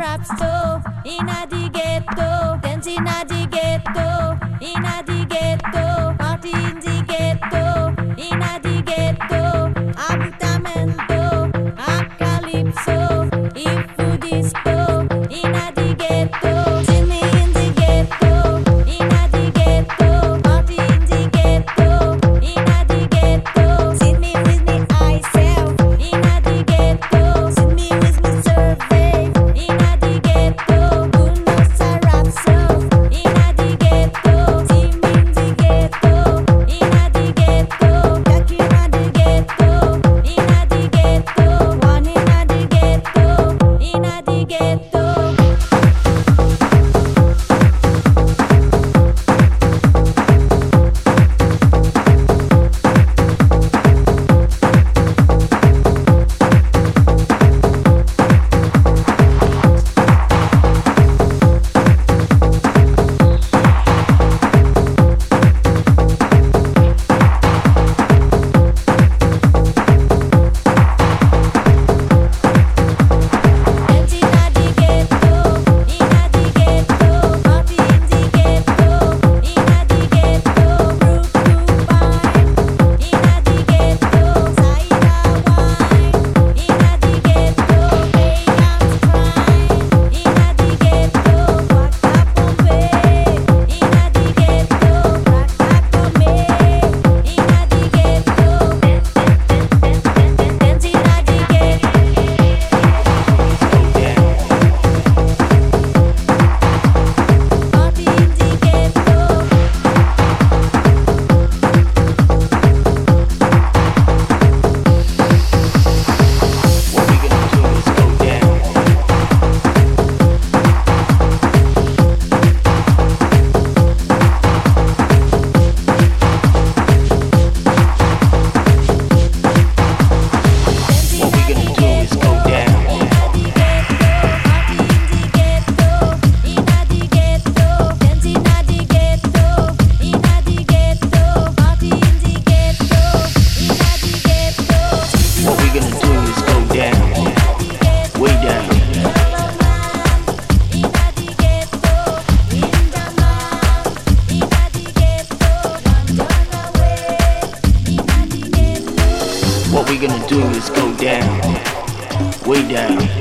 rap store. In a way down.